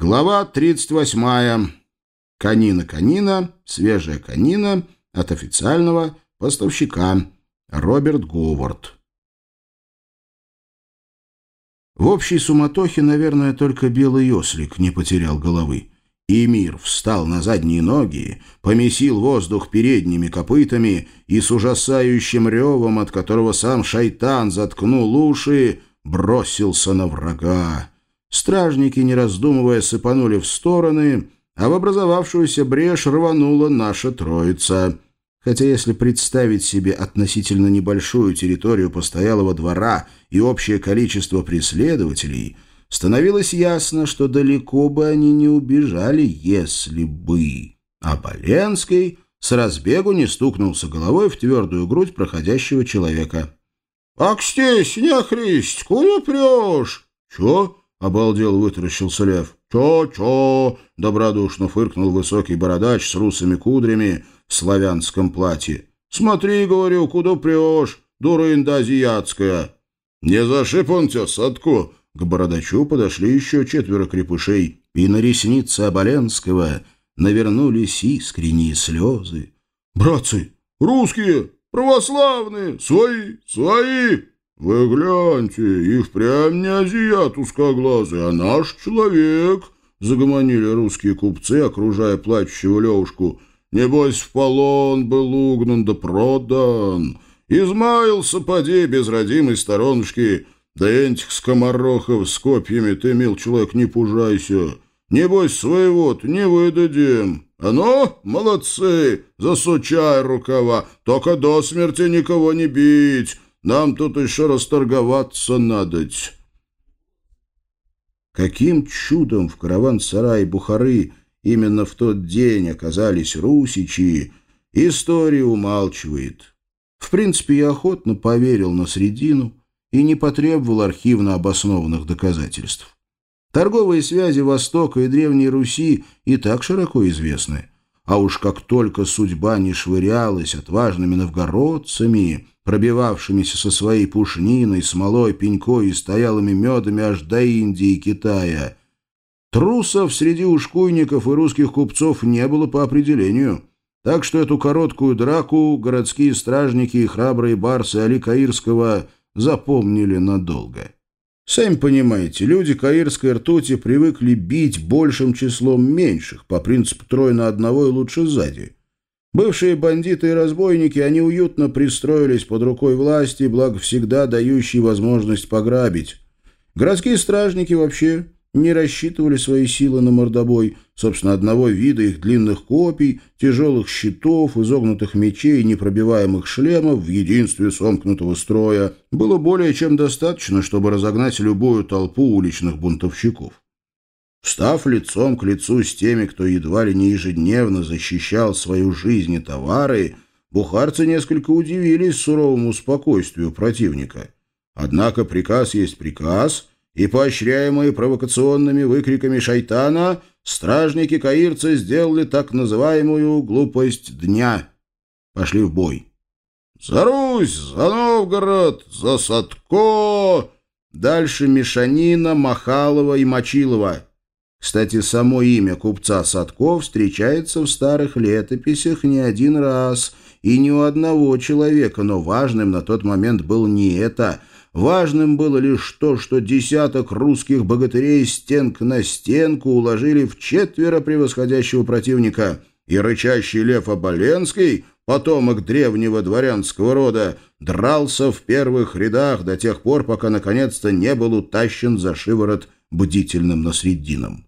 Глава 38. Канина-канина, свежая канина от официального поставщика Роберт Говард. В общей суматохе, наверное, только белый ослик не потерял головы. И мир встал на задние ноги, помесил воздух передними копытами и с ужасающим ревом, от которого сам шайтан заткнул уши, бросился на врага. Стражники, не раздумывая, сыпанули в стороны, а в образовавшуюся брешь рванула наша троица. Хотя если представить себе относительно небольшую территорию постоялого двора и общее количество преследователей, становилось ясно, что далеко бы они не убежали, если бы. А Боленский с разбегу не стукнулся головой в твердую грудь проходящего человека. «Ак здесь, не христь, куда прешь?» «Чё?» — обалдел вытаращился лев. «Чё-чё?» — добродушно фыркнул высокий бородач с русыми кудрями в славянском платье. «Смотри, — говорю, — куда прешь, дурында азиатская!» «Не зашиб он тебя, Садко!» К бородачу подошли еще четверо крепышей, и на ресницы Оболенского навернулись искренние слезы. «Братцы, русские, православные, свои, свои!» «Вы гляньте, их впрямь не азиат узкоглазый, а наш человек», — загомонили русские купцы, окружая плачущего Левушку. «Небось, в полон был угнан да продан. Измаился, поди, без родимой. Да этих скоморохов с копьями ты, мил человек, не пужайся. Небось, своего-то не выдадим. А ну, молодцы, засучай рукава, только до смерти никого не бить». Нам тут еще расторговаться надоть. Каким чудом в караван-сарае Бухары именно в тот день оказались русичи, история умалчивает. В принципе, я охотно поверил на средину и не потребовал архивно обоснованных доказательств. Торговые связи Востока и Древней Руси и так широко известны. А уж как только судьба не швырялась отважными новгородцами, пробивавшимися со своей пушниной, смолой, пенькой и стоялыми медами аж до Индии и Китая. Трусов среди ушкуйников и русских купцов не было по определению, так что эту короткую драку городские стражники и храбрые барсы Али Каирского запомнили надолго. Сами понимаете, люди каирской ртути привыкли бить большим числом меньших, по принципу трое на одного и лучше сзади. Бывшие бандиты и разбойники, они уютно пристроились под рукой власти, благо всегда дающей возможность пограбить. Городские стражники вообще не рассчитывали свои силы на мордобой. Собственно, одного вида их длинных копий, тяжелых щитов, изогнутых мечей непробиваемых шлемов в единстве сомкнутого строя было более чем достаточно, чтобы разогнать любую толпу уличных бунтовщиков. Встав лицом к лицу с теми, кто едва ли не ежедневно защищал свою жизнь и товары, бухарцы несколько удивились суровому спокойствию противника. Однако приказ есть приказ, и, поощряемые провокационными выкриками шайтана, стражники каирцы сделали так называемую «глупость дня». Пошли в бой. «За Русь! За Новгород! За Садко!» Дальше Мишанина, Махалова и Мочилова. Кстати, само имя купца Садков встречается в старых летописях не один раз и ни у одного человека, но важным на тот момент был не это. Важным было лишь то, что десяток русских богатырей стенк на стенку уложили в четверо превосходящего противника, и рычащий лев Оболенский, потомок древнего дворянского рода, дрался в первых рядах до тех пор, пока наконец-то не был утащен за шиворот бдительным насреддином.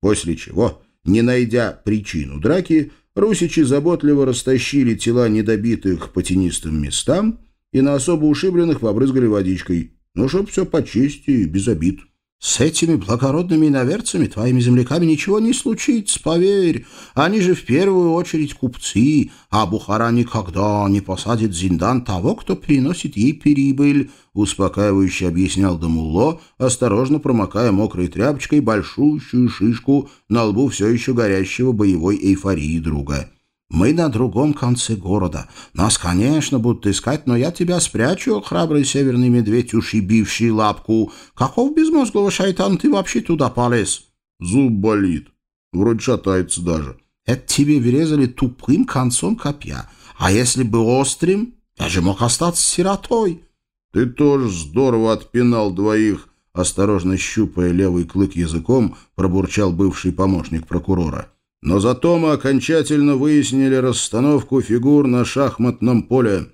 После чего, не найдя причину драки, русичи заботливо растащили тела недобитых по тенистым местам и на особо ушибленных побрызгали водичкой. Ну, чтоб все по чести, без обид. С этими благородными иноверцами, твоими земляками, ничего не случится, поверь. Они же в первую очередь купцы, а Бухара никогда не посадит зиндан того, кто приносит ей прибыль, — успокаивающе объяснял Дамулло, осторожно промокая мокрой тряпочкой большущую шишку на лбу все еще горящего боевой эйфории друга. Мы на другом конце города. Нас, конечно, будут искать, но я тебя спрячу, храбрый северный медведь, ушибивший лапку. Каков безмозглого шайтан ты вообще туда полез? Зуб болит. Вроде шатается даже. Это тебе врезали тупым концом копья. А если бы острым, я же мог остаться сиротой. Ты тоже здорово отпинал двоих, осторожно щупая левый клык языком, пробурчал бывший помощник прокурора. Но зато мы окончательно выяснили расстановку фигур на шахматном поле.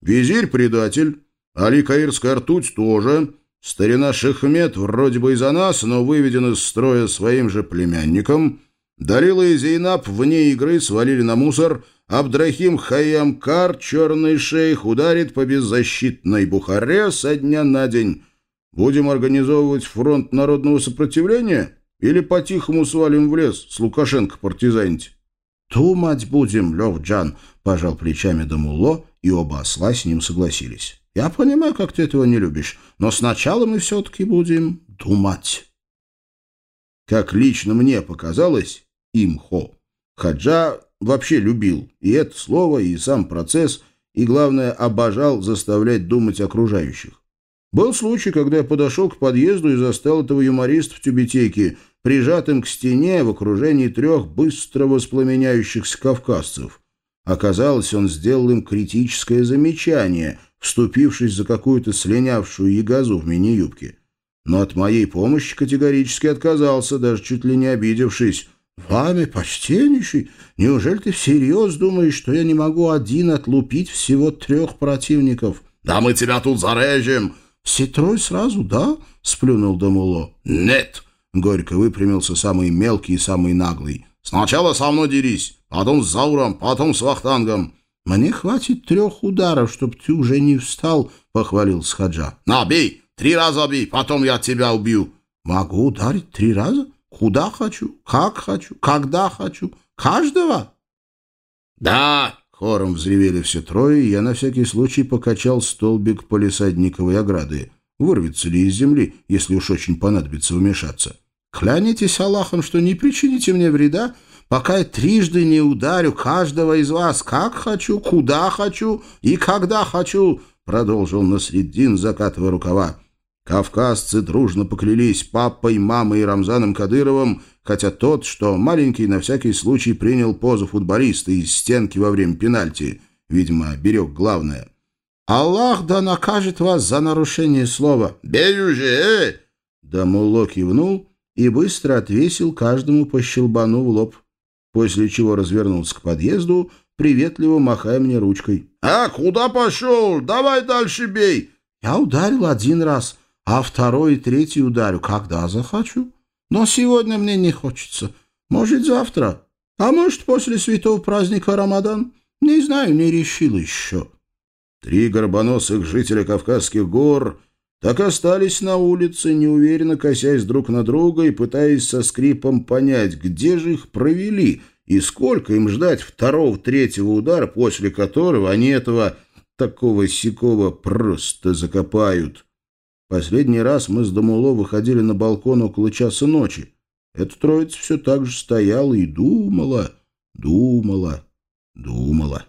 Визирь — предатель, Али Каирская ртуть тоже, старина Шехмет вроде бы и за нас, но выведен из строя своим же племянником, Дарила и Зейнаб вне игры свалили на мусор, Абдрахим Хайямкар, черный шейх, ударит по беззащитной Бухаре со дня на день. Будем организовывать фронт народного сопротивления или по-тихому свалим в лес с Лукашенко партизанить? «Думать будем, Лев-Джан», — пожал плечами Дамуло, и оба осла с ним согласились. «Я понимаю, как ты этого не любишь, но сначала мы все-таки будем думать». Как лично мне показалось, имхо, Хаджа вообще любил и это слово, и сам процесс, и, главное, обожал заставлять думать окружающих. Был случай, когда я подошел к подъезду и застал этого юмориста в тюбетейке, прижатым к стене в окружении трех быстро воспламеняющихся кавказцев. Оказалось, он сделал им критическое замечание, вступившись за какую-то слинявшую ягозу в мини-юбке. Но от моей помощи категорически отказался, даже чуть ли не обидевшись. «Вами, почтеннейший, неужели ты всерьез думаешь, что я не могу один отлупить всего трех противников?» «Да мы тебя тут зарежем!» «Все трое сразу, да?» — сплюнул Дамуло. «Нет!» — горько выпрямился самый мелкий и самый наглый. «Сначала со мной дерись, потом с Зауром, потом с Вахтангом». «Мне хватит трех ударов, чтоб ты уже не встал», — похвалил Схаджа. «На, бей! Три раза бей, потом я тебя убью». «Могу ударить три раза? Куда хочу, как хочу, когда хочу. Каждого?» «Да!» Хором взревели все трое, и я на всякий случай покачал столбик полисадниковой ограды. Вырвется ли из земли, если уж очень понадобится вмешаться? Клянитесь Аллахом, что не причините мне вреда, пока я трижды не ударю каждого из вас, как хочу, куда хочу и когда хочу, продолжил Насреддин, закатывая рукава. Кавказцы дружно поклялись папой, мамой и Рамзаном Кадыровым, хотя тот, что маленький на всякий случай принял позу футболиста из стенки во время пенальти, видимо, берег главное. «Аллах да накажет вас за нарушение слова!» «Бей уже, э!» Да Мулло кивнул и быстро отвесил каждому по щелбану в лоб, после чего развернулся к подъезду, приветливо махая мне ручкой. «А, куда пошел? Давай дальше бей!» Я ударил один раз, а второй и третий ударю, когда захочу. Но сегодня мне не хочется. Может, завтра. А может, после святого праздника Рамадан. Не знаю, не решил еще. Три горбоносых жителя Кавказских гор так остались на улице, неуверенно косясь друг на друга и пытаясь со скрипом понять, где же их провели и сколько им ждать второго-третьего удара, после которого они этого такого сякого просто закопают. Последний раз мы с Дамуло выходили на балкон около часа ночи. Эта троица все так же стояла и думала, думала, думала.